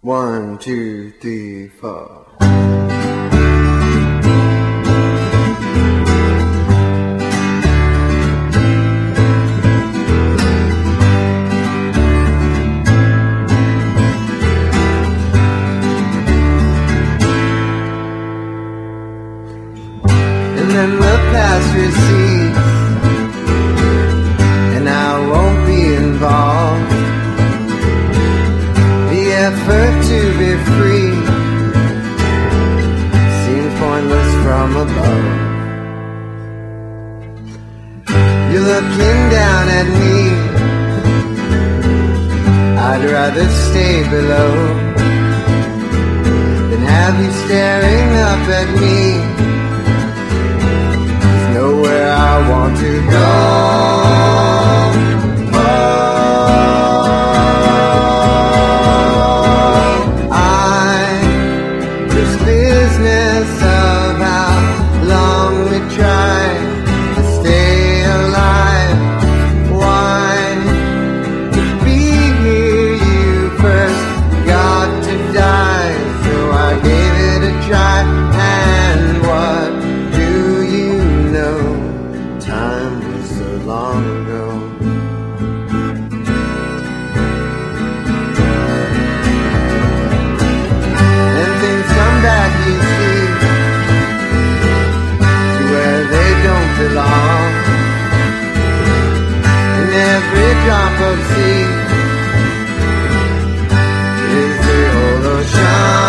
One, two, three, four. And then the past receives effort to be free seemed pointless from above. You're looking down at me. I'd rather stay below than have you staring up at me. There's nowhere I want to go. see is the old ocean.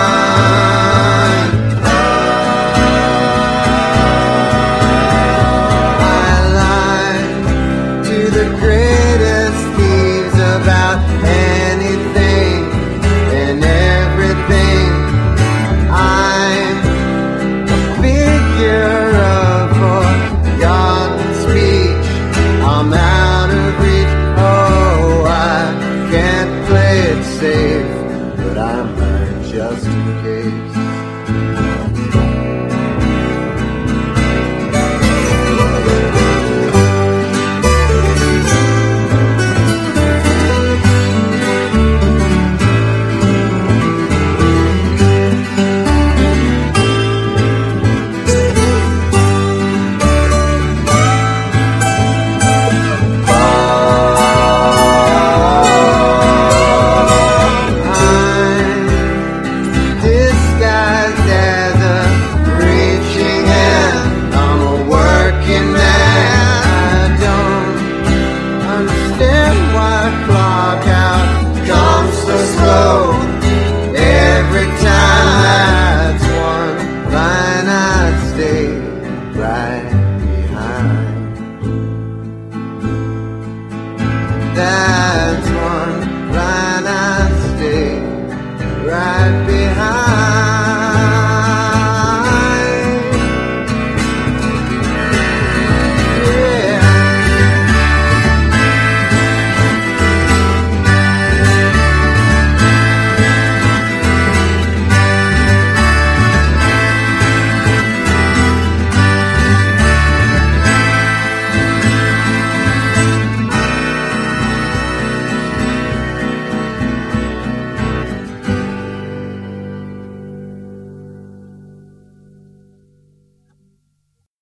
I've.